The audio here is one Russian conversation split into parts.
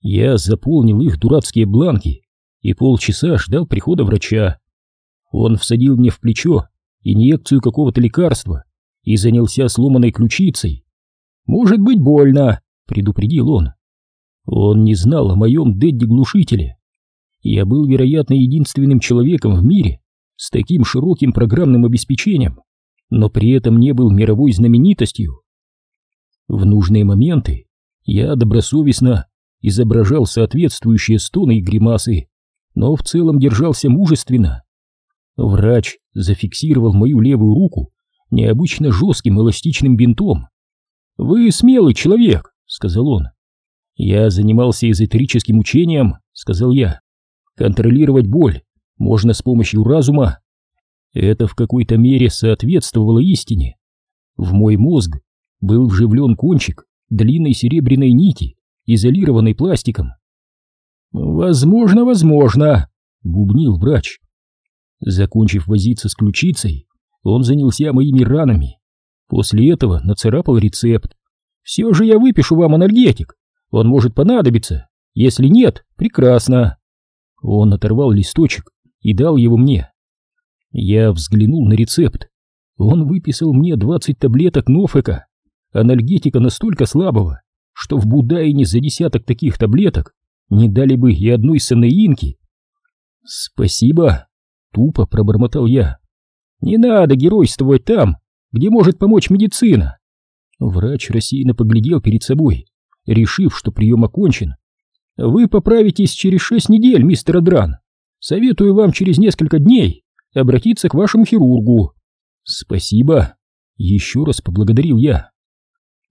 Я заполнил их дурацкие бланки и полчаса ждал прихода врача. Он всадил мне в плечо инъекцию какого-то лекарства и занялся сломанной ключицей. «Может быть больно», — предупредил он. Он не знал о моем Дэдди-глушителе. Я был, вероятно, единственным человеком в мире с таким широким программным обеспечением, но при этом не был мировой знаменитостью. В нужные моменты я добросовестно изображал соответствующие стоны и гримасы, но в целом держался мужественно. Врач зафиксировал мою левую руку необычно жестким эластичным бинтом. «Вы смелый человек», — сказал он. «Я занимался эзотерическим учением», — сказал я. «Контролировать боль можно с помощью разума». Это в какой-то мере соответствовало истине. В мой мозг был вживлен кончик длинной серебряной нити, изолированной пластиком. «Возможно, возможно», — бубнил врач. Закончив возиться с ключицей, он занялся моими ранами. После этого нацарапал рецепт. «Все же я выпишу вам анальгетик. Он может понадобиться. Если нет, прекрасно». Он оторвал листочек и дал его мне. Я взглянул на рецепт. Он выписал мне 20 таблеток Нофека, анальгетика настолько слабого, что в Будайне за десяток таких таблеток не дали бы и одной санеинки. «Спасибо», — тупо пробормотал я. «Не надо геройствовать там, где может помочь медицина!» Врач рассеянно поглядел перед собой, решив, что прием окончен. «Вы поправитесь через шесть недель, мистер Адран. Советую вам через несколько дней обратиться к вашему хирургу». «Спасибо!» — еще раз поблагодарил я.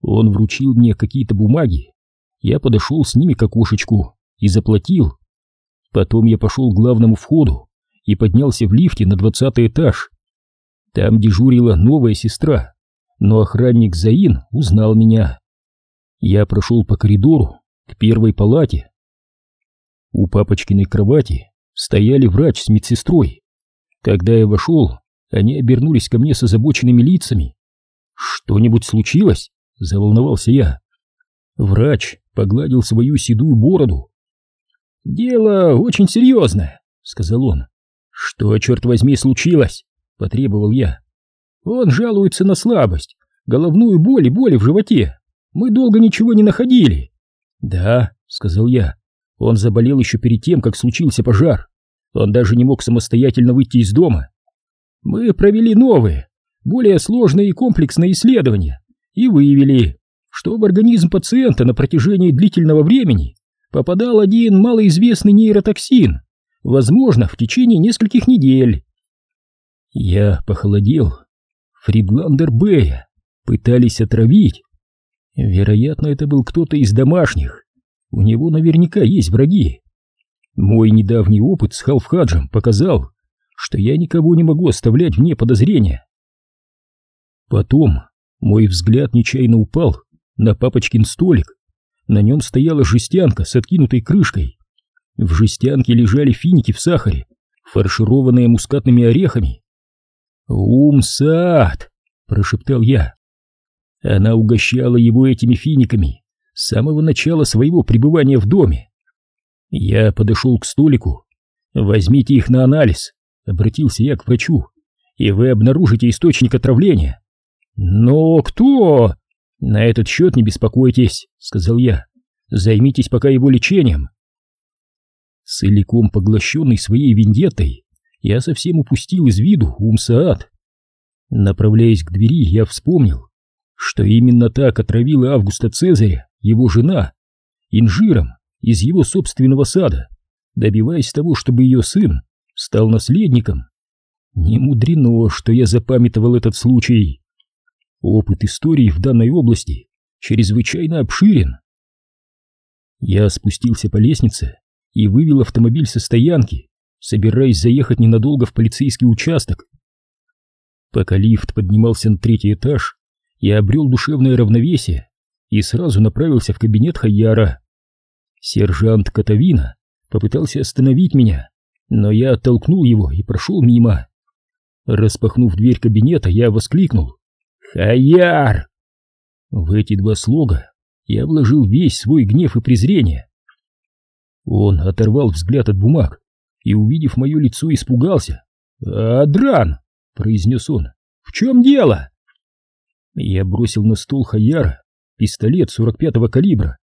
Он вручил мне какие-то бумаги. Я подошел с ними к окошечку и заплатил. Потом я пошел к главному входу и поднялся в лифте на двадцатый этаж. Там дежурила новая сестра, но охранник Заин узнал меня. Я прошел по коридору к первой палате. У папочкиной кровати стояли врач с медсестрой. Когда я вошел, они обернулись ко мне с озабоченными лицами. «Что-нибудь случилось?» — заволновался я. Врач погладил свою седую бороду. «Дело очень серьезное», — сказал он. «Что, черт возьми, случилось?» — потребовал я. «Он жалуется на слабость, головную боль и боли в животе. Мы долго ничего не находили». «Да», — сказал я, — «он заболел еще перед тем, как случился пожар. Он даже не мог самостоятельно выйти из дома. Мы провели новые, более сложные и комплексные исследования и выявили, что в организм пациента на протяжении длительного времени попадал один малоизвестный нейротоксин, возможно, в течение нескольких недель. Я похолодел. Фридландер Бэя пытались отравить. Вероятно, это был кто-то из домашних. У него наверняка есть враги. Мой недавний опыт с Халфхаджем показал, что я никого не могу оставлять вне подозрения. Потом мой взгляд нечаянно упал на папочкин столик. На нем стояла жестянка с откинутой крышкой. В жестянке лежали финики в сахаре, фаршированные мускатными орехами. «Умсад!» — прошептал я. Она угощала его этими финиками с самого начала своего пребывания в доме. Я подошел к столику. «Возьмите их на анализ», — обратился я к врачу, «и вы обнаружите источник отравления». «Но кто?» «На этот счет не беспокойтесь», — сказал я. «Займитесь пока его лечением». Целиком поглощенный своей вендеттой, я совсем упустил из виду Умсаат. Направляясь к двери, я вспомнил, что именно так отравила Августа Цезаря его жена инжиром из его собственного сада, добиваясь того, чтобы ее сын стал наследником. Не мудрено, что я запамятовал этот случай. Опыт истории в данной области чрезвычайно обширен. Я спустился по лестнице и вывел автомобиль со стоянки, собираясь заехать ненадолго в полицейский участок. Пока лифт поднимался на третий этаж, я обрел душевное равновесие и сразу направился в кабинет Хаяра. Сержант Катавина попытался остановить меня, но я оттолкнул его и прошел мимо. Распахнув дверь кабинета, я воскликнул «Хаяр!». В эти два слога я вложил весь свой гнев и презрение. Он оторвал взгляд от бумаг и, увидев мое лицо, испугался. «Адран!» — произнес он. «В чем дело?» Я бросил на стол Хаяра пистолет 45-го калибра.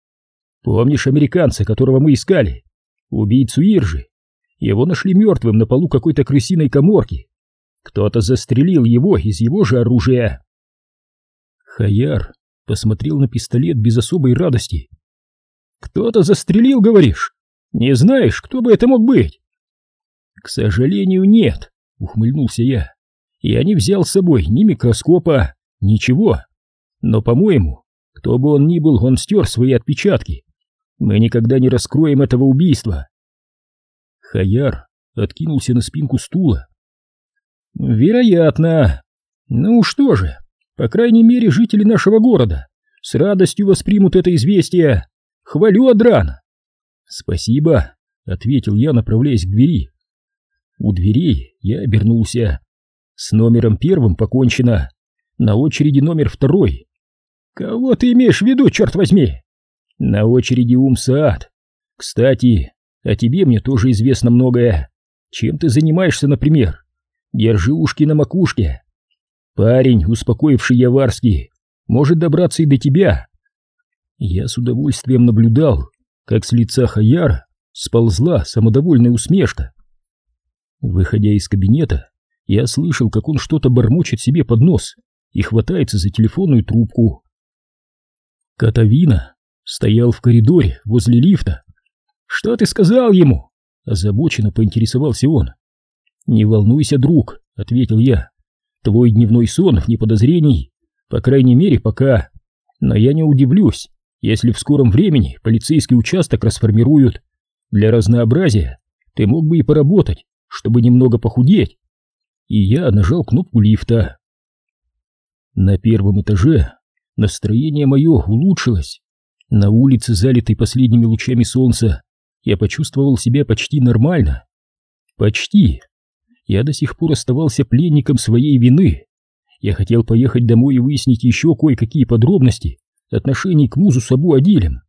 «Помнишь американца, которого мы искали? Убийцу Иржи? Его нашли мертвым на полу какой-то крысиной коморки. Кто-то застрелил его из его же оружия». Хаяр посмотрел на пистолет без особой радости. «Кто-то застрелил, говоришь? Не знаешь, кто бы это мог быть?» «К сожалению, нет», — ухмыльнулся я. «Я не взял с собой ни микроскопа, ничего. Но, по-моему, кто бы он ни был, он стер свои отпечатки. Мы никогда не раскроем этого убийства». Хаяр откинулся на спинку стула. «Вероятно. Ну что же, по крайней мере, жители нашего города с радостью воспримут это известие. Хвалю, Адран!» «Спасибо», — ответил я, направляясь к двери. У дверей я обернулся. С номером первым покончено. На очереди номер второй. «Кого ты имеешь в виду, черт возьми?» «На очереди Умсаад. Кстати, о тебе мне тоже известно многое. Чем ты занимаешься, например? Держи ушки на макушке. Парень, успокоивший Яварский, может добраться и до тебя». Я с удовольствием наблюдал, как с лица Хаяра сползла самодовольная усмешка. Выходя из кабинета, я слышал, как он что-то бормочет себе под нос и хватается за телефонную трубку. Катавина стоял в коридоре возле лифта. «Что ты сказал ему?» — озабоченно поинтересовался он. «Не волнуйся, друг», — ответил я. «Твой дневной сон вне подозрений, по крайней мере, пока. Но я не удивлюсь, если в скором времени полицейский участок расформируют. Для разнообразия ты мог бы и поработать чтобы немного похудеть, и я нажал кнопку лифта. На первом этаже настроение мое улучшилось. На улице, залитой последними лучами солнца, я почувствовал себя почти нормально. Почти. Я до сих пор оставался пленником своей вины. Я хотел поехать домой и выяснить еще кое-какие подробности отношений к музу Сабу Адилем.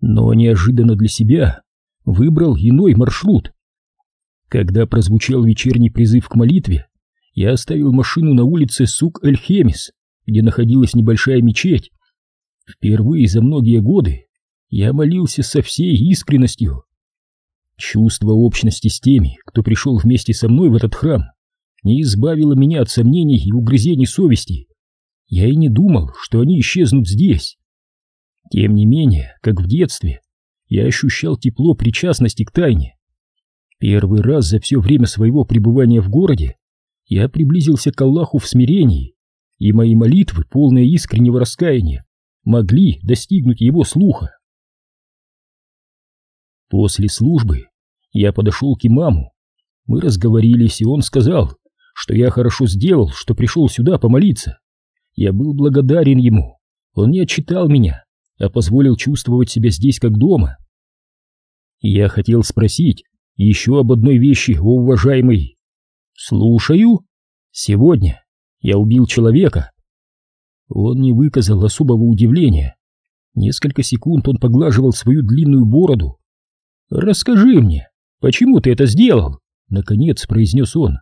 Но неожиданно для себя выбрал иной маршрут. Когда прозвучал вечерний призыв к молитве, я оставил машину на улице Сук-эль-Хемис, где находилась небольшая мечеть. Впервые за многие годы я молился со всей искренностью. Чувство общности с теми, кто пришел вместе со мной в этот храм, не избавило меня от сомнений и угрызений совести. Я и не думал, что они исчезнут здесь. Тем не менее, как в детстве, я ощущал тепло причастности к тайне, Первый раз за все время своего пребывания в городе я приблизился к Аллаху в смирении, и мои молитвы, полные искреннего раскаяния, могли достигнуть его слуха. После службы я подошел к имаму. Мы разговорились, и он сказал, что я хорошо сделал, что пришел сюда помолиться. Я был благодарен ему. Он не отчитал меня, а позволил чувствовать себя здесь как дома. Я хотел спросить, еще об одной вещи, о уважаемый. Слушаю. Сегодня я убил человека. Он не выказал особого удивления. Несколько секунд он поглаживал свою длинную бороду. «Расскажи мне, почему ты это сделал?» Наконец произнес он.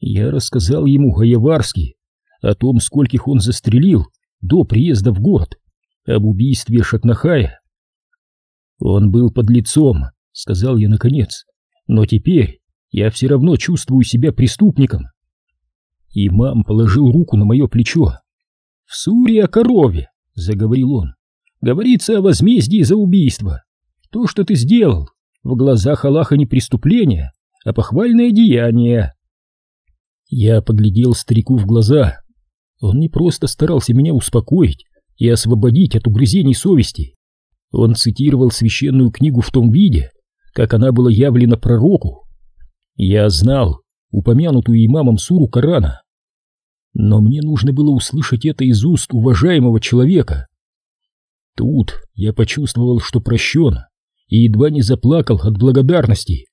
Я рассказал ему о Яварске, о том, скольких он застрелил до приезда в город, об убийстве Шатнахая. Он был под лицом, — сказал я наконец. «Но теперь я все равно чувствую себя преступником». Имам положил руку на мое плечо. «В суре о корове», — заговорил он, — «говорится о возмездии за убийство. То, что ты сделал, в глазах Аллаха не преступление, а похвальное деяние». Я поглядел старику в глаза. Он не просто старался меня успокоить и освободить от угрызений совести. Он цитировал священную книгу в том виде, как она была явлена пророку. Я знал упомянутую имамом суру Корана. Но мне нужно было услышать это из уст уважаемого человека. Тут я почувствовал, что прощен, и едва не заплакал от благодарности.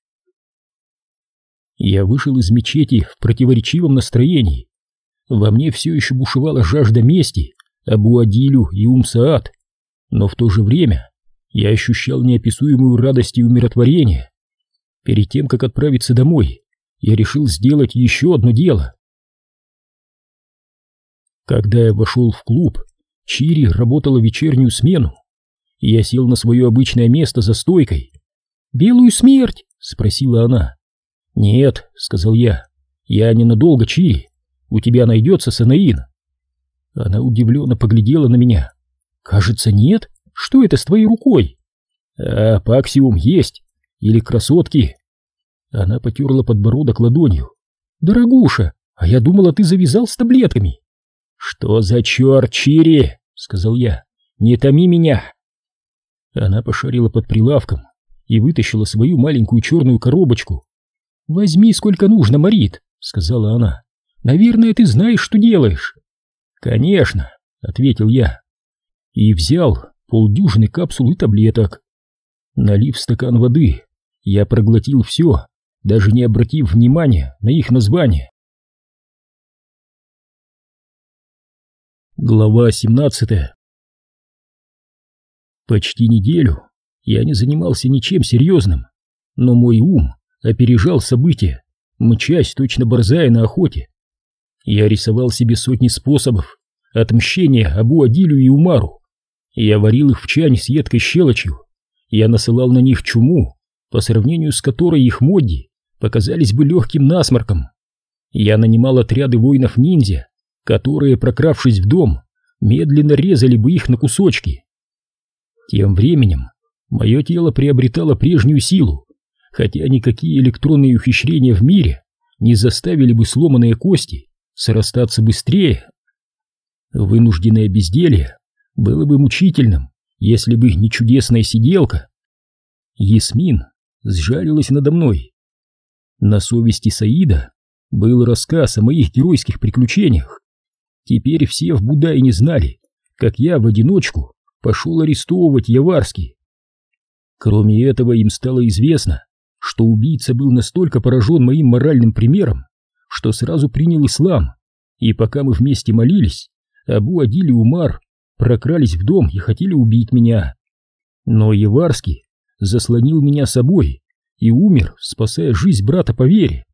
Я вышел из мечети в противоречивом настроении. Во мне все еще бушевала жажда мести Абу Адилю и Умсаат, но в то же время я ощущал неописуемую радость и умиротворение. Перед тем, как отправиться домой, я решил сделать еще одно дело. Когда я вошел в клуб, Чири работала вечернюю смену, я сел на свое обычное место за стойкой. «Белую смерть?» — спросила она. «Нет», — сказал я, — «я ненадолго, Чири. У тебя найдется Санаин». Она удивленно поглядела на меня. «Кажется, нет. Что это с твоей рукой?» «А, паксиум есть. Или красотки». Она потерла подбородок ладонью. «Дорогуша, а я думала, ты завязал с таблетками». «Что за черт, Чири?» — сказал я. «Не томи меня!» Она пошарила под прилавком и вытащила свою маленькую черную коробочку. «Возьми сколько нужно, Марит», — сказала она. «Наверное, ты знаешь, что делаешь». «Конечно», — ответил я. И взял полдюжины капсул и таблеток. Налив стакан воды, я проглотил все, даже не обратив внимания на их название. Глава 17 Почти неделю я не занимался ничем серьезным, но мой ум опережал события, мчась точно борзая на охоте. Я рисовал себе сотни способов отмщения Абу Адилю и Умару. Я варил их в чане с едкой щелочью. Я насылал на них чуму, по сравнению с которой их модди показались бы легким насморком. Я нанимал отряды воинов-ниндзя, которые, прокравшись в дом, медленно резали бы их на кусочки. Тем временем мое тело приобретало прежнюю силу, хотя никакие электронные ухищрения в мире не заставили бы сломанные кости срастаться быстрее. Вынужденное безделье было бы мучительным, если бы не чудесная сиделка. Ясмин сжалилась надо мной. На совести Саида был рассказ о моих геройских приключениях. Теперь все в Будае не знали, как я в одиночку пошел арестовывать Яварский. Кроме этого, им стало известно, что убийца был настолько поражен моим моральным примером, что сразу принял ислам, и пока мы вместе молились, Абу Адиль и Умар прокрались в дом и хотели убить меня. Но Яварский заслонил меня собой и умер, спасая жизнь брата по вере.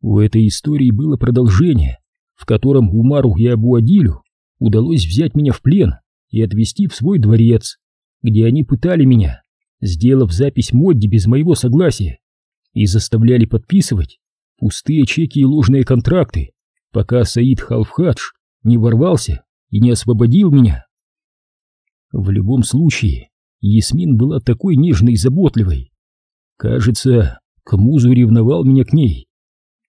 У этой истории было продолжение, в котором Умару и Абу-Адилю удалось взять меня в плен и отвезти в свой дворец, где они пытали меня, сделав запись Модди без моего согласия, и заставляли подписывать пустые чеки и ложные контракты, пока Саид Халфхадж не ворвался и не освободил меня. В любом случае, Ясмин была такой нежной и заботливой. Кажется, Камузу ревновал меня к ней.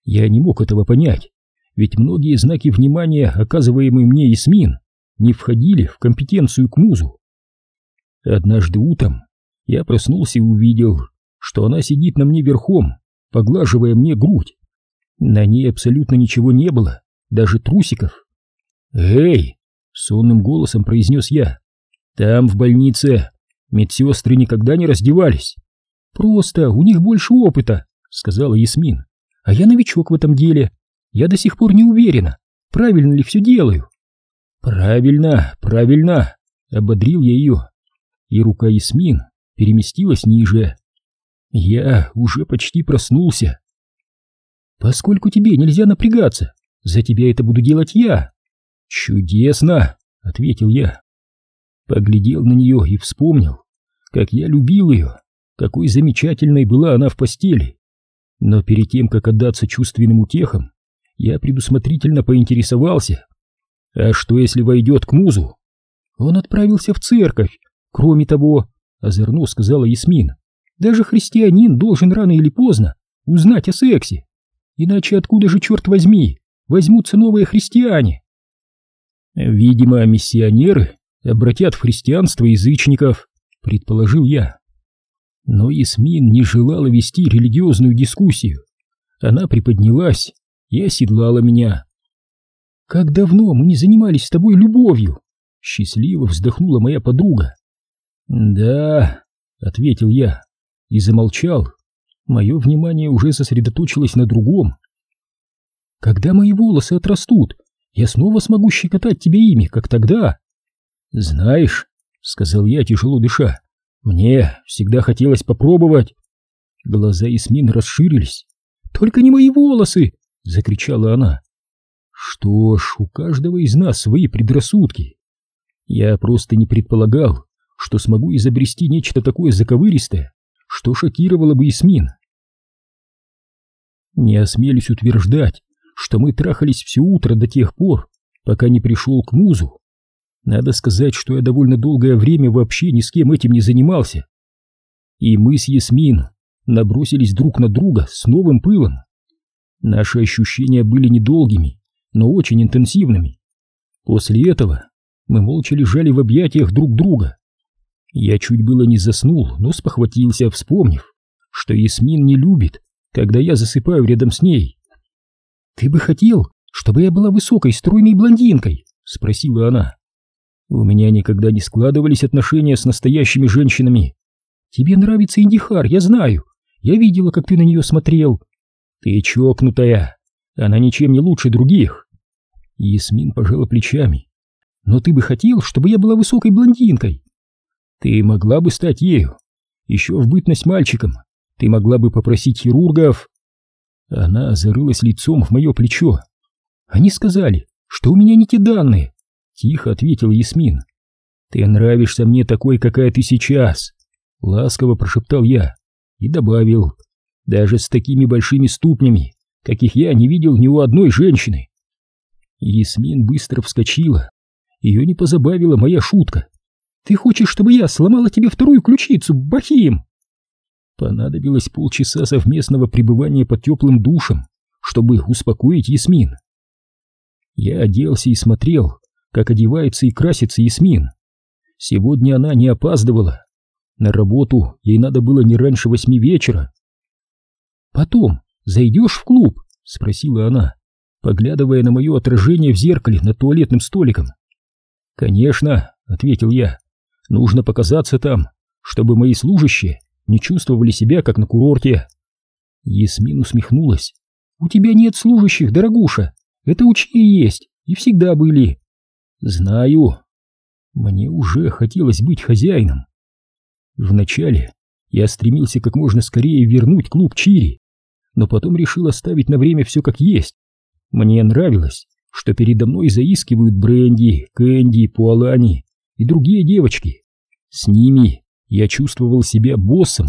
Я не мог этого понять, ведь многие знаки внимания, оказываемые мне Ясмин, не входили в компетенцию к музу. Однажды утром я проснулся и увидел, что она сидит на мне верхом, поглаживая мне грудь. На ней абсолютно ничего не было, даже трусиков. «Эй!» — сонным голосом произнес я. «Там, в больнице, медсестры никогда не раздевались». «Просто у них больше опыта», — сказала Ясмин. «А я новичок в этом деле. Я до сих пор не уверена, правильно ли все делаю. Правильно, правильно, ободрил я ее, и рука Ясмин переместилась ниже. Я уже почти проснулся. Поскольку тебе нельзя напрягаться, за тебя это буду делать я. Чудесно, ответил я. Поглядел на нее и вспомнил, как я любил ее, какой замечательной была она в постели. Но перед тем, как отдаться чувственным утехам, я предусмотрительно поинтересовался. А что, если войдет к музу? Он отправился в церковь. Кроме того, озорно сказала Ясмин, даже христианин должен рано или поздно узнать о сексе. Иначе откуда же, черт возьми, возьмутся новые христиане? Видимо, миссионеры обратят в христианство язычников, предположил я. Но Ясмин не желала вести религиозную дискуссию. Она приподнялась и оседлала меня. «Как давно мы не занимались с тобой любовью!» Счастливо вздохнула моя подруга. «Да», — ответил я и замолчал. Мое внимание уже сосредоточилось на другом. «Когда мои волосы отрастут, я снова смогу щекотать тебе ими, как тогда». «Знаешь», — сказал я, тяжело дыша, Мне всегда хотелось попробовать. Глаза Ясмин расширились. «Только не мои волосы!» — закричала она. Что ж, у каждого из нас свои предрассудки. Я просто не предполагал, что смогу изобрести нечто такое заковыристое, что шокировало бы Ясмин. Не осмелюсь утверждать, что мы трахались все утро до тех пор, пока не пришел к музу. Надо сказать, что я довольно долгое время вообще ни с кем этим не занимался. И мы с Ясмин набросились друг на друга с новым пылом. Наши ощущения были недолгими, но очень интенсивными. После этого мы молча лежали в объятиях друг друга. Я чуть было не заснул, но спохватился, вспомнив, что Ясмин не любит, когда я засыпаю рядом с ней. «Ты бы хотел, чтобы я была высокой, стройной блондинкой?» — спросила она. «У меня никогда не складывались отношения с настоящими женщинами. Тебе нравится Индихар, я знаю. Я видела, как ты на нее смотрел. Ты чокнутая. Она ничем не лучше других». Ясмин пожала плечами. «Но ты бы хотел, чтобы я была высокой блондинкой?» «Ты могла бы стать ею. Еще в бытность мальчиком. Ты могла бы попросить хирургов...» Она зарылась лицом в мое плечо. «Они сказали, что у меня не те данные», — тихо ответил Ясмин. «Ты нравишься мне такой, какая ты сейчас», — ласково прошептал я и добавил. «Даже с такими большими ступнями, каких я не видел ни у одной женщины». Ясмин быстро вскочила. Ее не позабавила моя шутка. «Ты хочешь, чтобы я сломала тебе вторую ключицу, Бахим?» Понадобилось полчаса совместного пребывания под теплым душем, чтобы успокоить Ясмин. Я оделся и смотрел, как одевается и красится Ясмин. Сегодня она не опаздывала. На работу ей надо было не раньше восьми вечера. «Потом зайдешь в клуб?» — спросила она поглядывая на мое отражение в зеркале над туалетным столиком. «Конечно», — ответил я, — «нужно показаться там, чтобы мои служащие не чувствовали себя, как на курорте». Ясмин усмехнулась. «У тебя нет служащих, дорогуша. Это у чьи есть, и всегда были». «Знаю. Мне уже хотелось быть хозяином». Вначале я стремился как можно скорее вернуть клуб Чири, но потом решил оставить на время все как есть. Мне нравилось, что передо мной заискивают Бренди, Кэнди, Пуалани и другие девочки. С ними я чувствовал себя боссом.